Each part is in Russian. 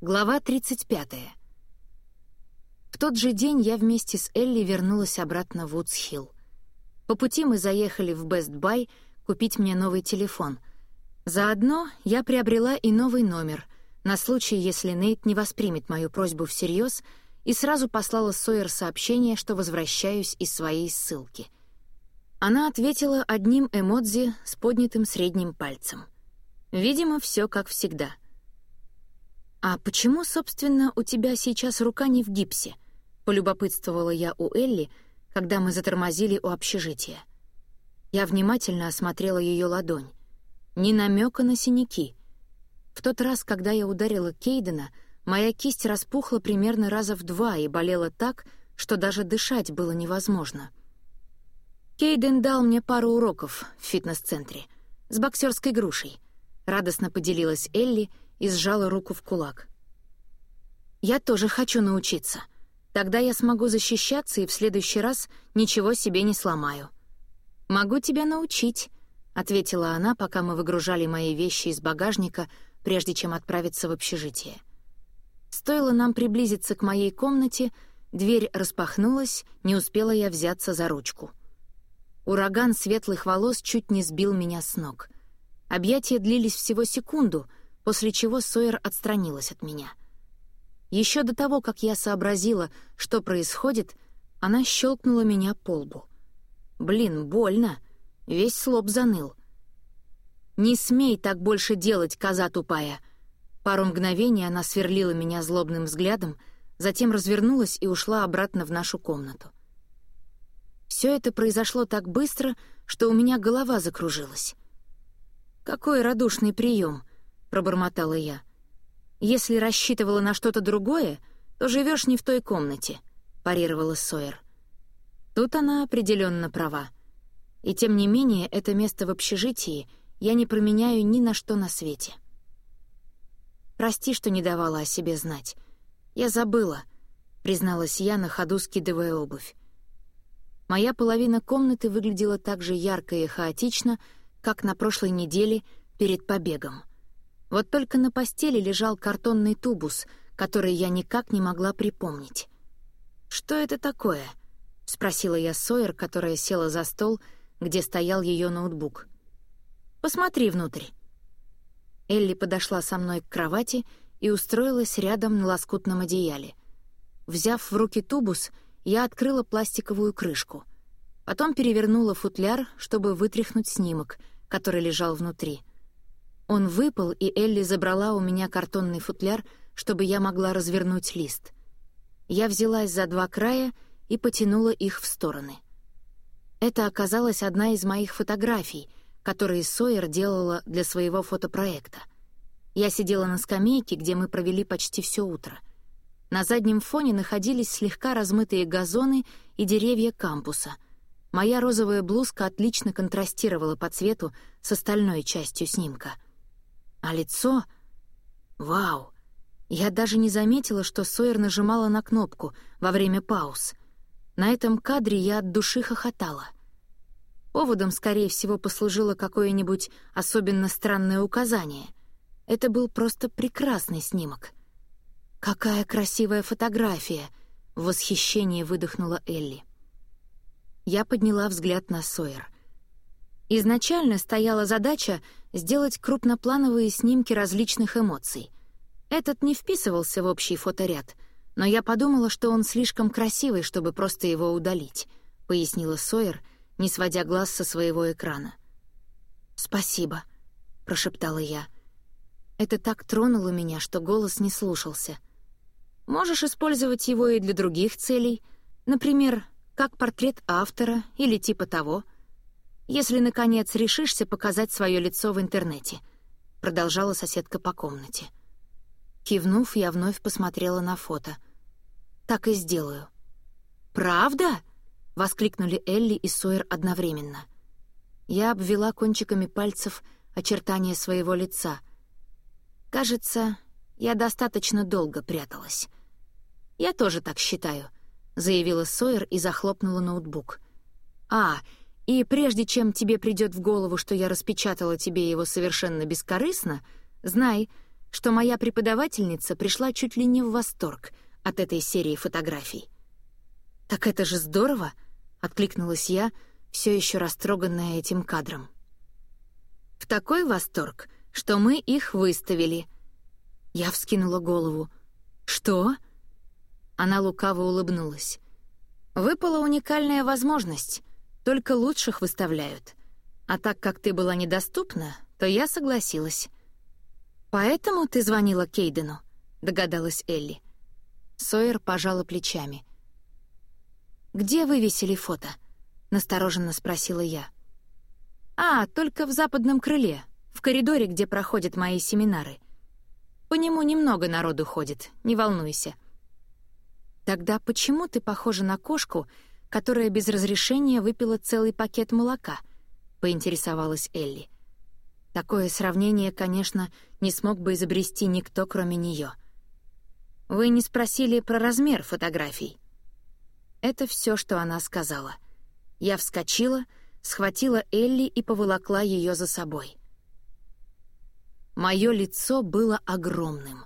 Глава 35. В тот же день я вместе с Элли вернулась обратно в Вудс-Хилл. По пути мы заехали в Best Buy купить мне новый телефон. Заодно я приобрела и новый номер, на случай, если Нейт не воспримет мою просьбу всерьез, и сразу послала Сойер сообщение, что возвращаюсь из своей ссылки. Она ответила одним эмодзи с поднятым средним пальцем. Видимо, все как всегда — «А почему, собственно, у тебя сейчас рука не в гипсе?» — полюбопытствовала я у Элли, когда мы затормозили у общежития. Я внимательно осмотрела ее ладонь. Ни намека на синяки. В тот раз, когда я ударила Кейдена, моя кисть распухла примерно раза в два и болела так, что даже дышать было невозможно. Кейден дал мне пару уроков в фитнес-центре с боксерской грушей. Радостно поделилась Элли — и сжала руку в кулак. «Я тоже хочу научиться. Тогда я смогу защищаться и в следующий раз ничего себе не сломаю». «Могу тебя научить», — ответила она, пока мы выгружали мои вещи из багажника, прежде чем отправиться в общежитие. Стоило нам приблизиться к моей комнате, дверь распахнулась, не успела я взяться за ручку. Ураган светлых волос чуть не сбил меня с ног. Объятия длились всего секунду — после чего Сойер отстранилась от меня. Еще до того, как я сообразила, что происходит, она щелкнула меня по лбу. Блин, больно. Весь лоб заныл. «Не смей так больше делать, коза тупая!» Пару мгновений она сверлила меня злобным взглядом, затем развернулась и ушла обратно в нашу комнату. Все это произошло так быстро, что у меня голова закружилась. Какой радушный прием! — пробормотала я. «Если рассчитывала на что-то другое, то живешь не в той комнате», — парировала Сойер. Тут она определенно права. И тем не менее, это место в общежитии я не променяю ни на что на свете. «Прости, что не давала о себе знать. Я забыла», — призналась я, на ходу скидывая обувь. Моя половина комнаты выглядела так же ярко и хаотично, как на прошлой неделе перед побегом. Вот только на постели лежал картонный тубус, который я никак не могла припомнить. «Что это такое?» — спросила я Сойер, которая села за стол, где стоял ее ноутбук. «Посмотри внутрь». Элли подошла со мной к кровати и устроилась рядом на лоскутном одеяле. Взяв в руки тубус, я открыла пластиковую крышку. Потом перевернула футляр, чтобы вытряхнуть снимок, который лежал внутри — он выпал, и Элли забрала у меня картонный футляр, чтобы я могла развернуть лист. Я взялась за два края и потянула их в стороны. Это оказалась одна из моих фотографий, которые Сойер делала для своего фотопроекта. Я сидела на скамейке, где мы провели почти все утро. На заднем фоне находились слегка размытые газоны и деревья кампуса. Моя розовая блузка отлично контрастировала по цвету с остальной частью снимка — а лицо... Вау! Я даже не заметила, что Сойер нажимала на кнопку во время пауз. На этом кадре я от души хохотала. Поводом, скорее всего, послужило какое-нибудь особенно странное указание. Это был просто прекрасный снимок. «Какая красивая фотография!» — в восхищении выдохнула Элли. Я подняла взгляд на Сойер — Изначально стояла задача сделать крупноплановые снимки различных эмоций. Этот не вписывался в общий фоторяд, но я подумала, что он слишком красивый, чтобы просто его удалить, пояснила Сойер, не сводя глаз со своего экрана. «Спасибо», — прошептала я. Это так тронуло меня, что голос не слушался. Можешь использовать его и для других целей, например, как портрет автора или типа того — если, наконец, решишься показать свое лицо в интернете», — продолжала соседка по комнате. Кивнув, я вновь посмотрела на фото. «Так и сделаю». «Правда?» — воскликнули Элли и Сойер одновременно. Я обвела кончиками пальцев очертания своего лица. Кажется, я достаточно долго пряталась. «Я тоже так считаю», — заявила Сойер и захлопнула ноутбук. «А, и прежде чем тебе придет в голову, что я распечатала тебе его совершенно бескорыстно, знай, что моя преподавательница пришла чуть ли не в восторг от этой серии фотографий. «Так это же здорово!» — откликнулась я, все еще растроганная этим кадром. «В такой восторг, что мы их выставили». Я вскинула голову. «Что?» Она лукаво улыбнулась. «Выпала уникальная возможность. Только лучших выставляют. А так как ты была недоступна, то я согласилась». «Поэтому ты звонила Кейдену?» — догадалась Элли. Сойер пожала плечами. «Где вывесили фото?» — настороженно спросила я. «А, только в западном крыле, в коридоре, где проходят мои семинары. По нему немного народу ходит, не волнуйся». «Тогда почему ты похожа на кошку, которая без разрешения выпила целый пакет молока?» — поинтересовалась Элли. Такое сравнение, конечно, не смог бы изобрести никто, кроме нее. «Вы не спросили про размер фотографий?» Это все, что она сказала. Я вскочила, схватила Элли и поволокла ее за собой. Мое лицо было огромным.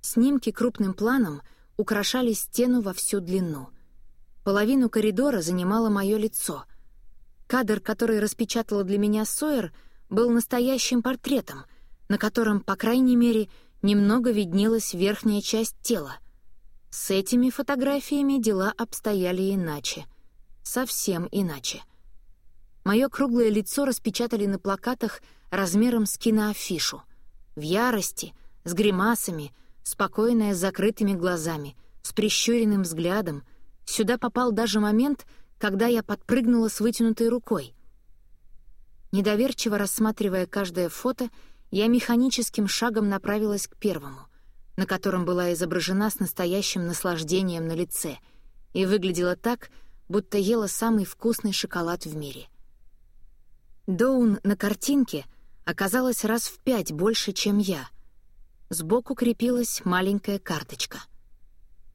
Снимки крупным планом украшали стену во всю длину. Половину коридора занимало мое лицо. Кадр, который распечатала для меня Сойер, был настоящим портретом, на котором, по крайней мере, немного виднелась верхняя часть тела — с этими фотографиями дела обстояли иначе. Совсем иначе. Мое круглое лицо распечатали на плакатах размером с киноафишу. В ярости, с гримасами, спокойная с закрытыми глазами, с прищуренным взглядом. Сюда попал даже момент, когда я подпрыгнула с вытянутой рукой. Недоверчиво рассматривая каждое фото, я механическим шагом направилась к первому на котором была изображена с настоящим наслаждением на лице, и выглядела так, будто ела самый вкусный шоколад в мире. Доун на картинке оказалась раз в пять больше, чем я. Сбоку крепилась маленькая карточка.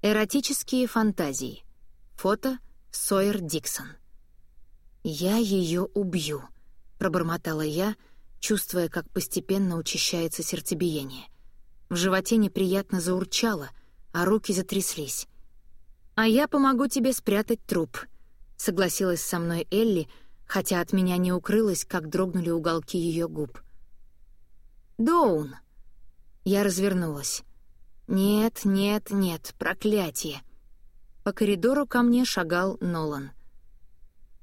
Эротические фантазии. Фото Сойер Диксон. «Я ее убью», — пробормотала я, чувствуя, как постепенно учащается сердцебиение. В животе неприятно заурчало, а руки затряслись. «А я помогу тебе спрятать труп», — согласилась со мной Элли, хотя от меня не укрылось, как дрогнули уголки ее губ. «Доун!» Я развернулась. «Нет, нет, нет, проклятие!» По коридору ко мне шагал Нолан.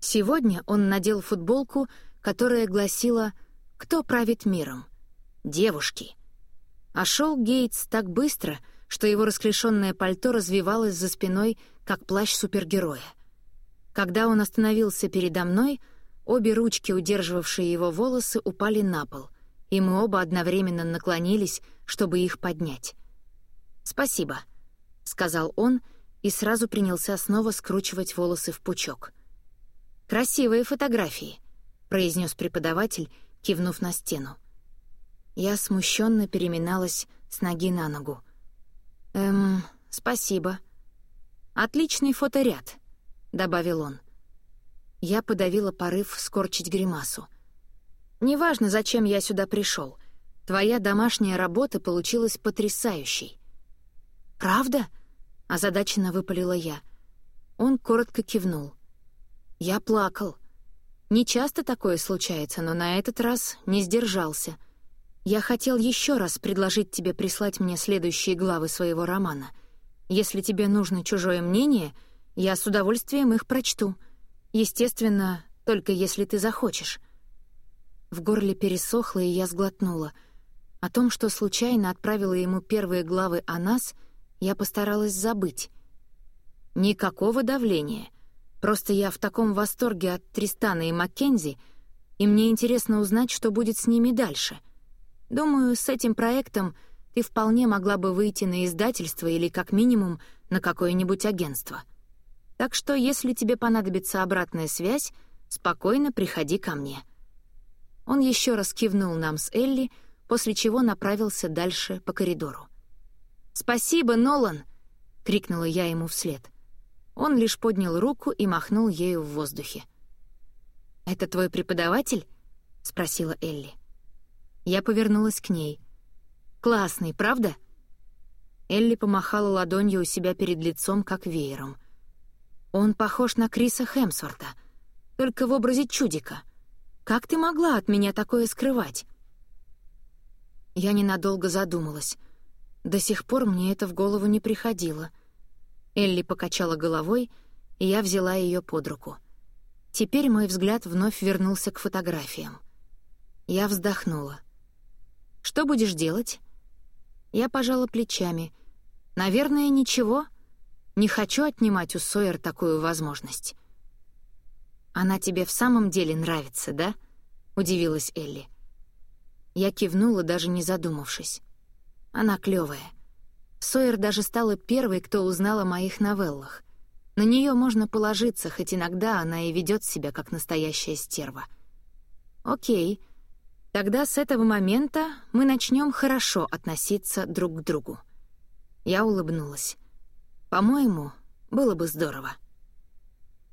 Сегодня он надел футболку, которая гласила «Кто правит миром?» «Девушки». А шел Гейтс так быстро, что его расклешенное пальто развивалось за спиной, как плащ супергероя. Когда он остановился передо мной, обе ручки, удерживавшие его волосы, упали на пол, и мы оба одновременно наклонились, чтобы их поднять. «Спасибо», — сказал он, и сразу принялся снова скручивать волосы в пучок. «Красивые фотографии», — произнес преподаватель, кивнув на стену. Я смущенно переминалась с ноги на ногу. «Эм, спасибо. Отличный фоторяд», — добавил он. Я подавила порыв скорчить гримасу. «Неважно, зачем я сюда пришел. Твоя домашняя работа получилась потрясающей». «Правда?» — озадаченно выпалила я. Он коротко кивнул. Я плакал. Не часто такое случается, но на этот раз не сдержался — я хотел еще раз предложить тебе прислать мне следующие главы своего романа. Если тебе нужно чужое мнение, я с удовольствием их прочту. Естественно, только если ты захочешь». В горле пересохло, и я сглотнула. О том, что случайно отправила ему первые главы о нас, я постаралась забыть. Никакого давления. Просто я в таком восторге от Тристана и Маккензи, и мне интересно узнать, что будет с ними дальше — Думаю, с этим проектом ты вполне могла бы выйти на издательство или, как минимум, на какое-нибудь агентство. Так что, если тебе понадобится обратная связь, спокойно приходи ко мне». Он еще раз кивнул нам с Элли, после чего направился дальше по коридору. «Спасибо, Нолан!» — крикнула я ему вслед. Он лишь поднял руку и махнул ею в воздухе. «Это твой преподаватель?» — спросила Элли. Я повернулась к ней. Классный, правда?» Элли помахала ладонью у себя перед лицом, как веером. «Он похож на Криса Хемсворта, только в образе чудика. Как ты могла от меня такое скрывать?» Я ненадолго задумалась. До сих пор мне это в голову не приходило. Элли покачала головой, и я взяла ее под руку. Теперь мой взгляд вновь вернулся к фотографиям. Я вздохнула. «Что будешь делать?» Я пожала плечами. «Наверное, ничего. Не хочу отнимать у Сойер такую возможность». «Она тебе в самом деле нравится, да?» — удивилась Элли. Я кивнула, даже не задумавшись. Она клёвая. Сойер даже стала первой, кто узнал о моих новеллах. На нее можно положиться, хоть иногда она и ведет себя как настоящая стерва. Окей, тогда с этого момента мы начнем хорошо относиться друг к другу. Я улыбнулась. По-моему, было бы здорово.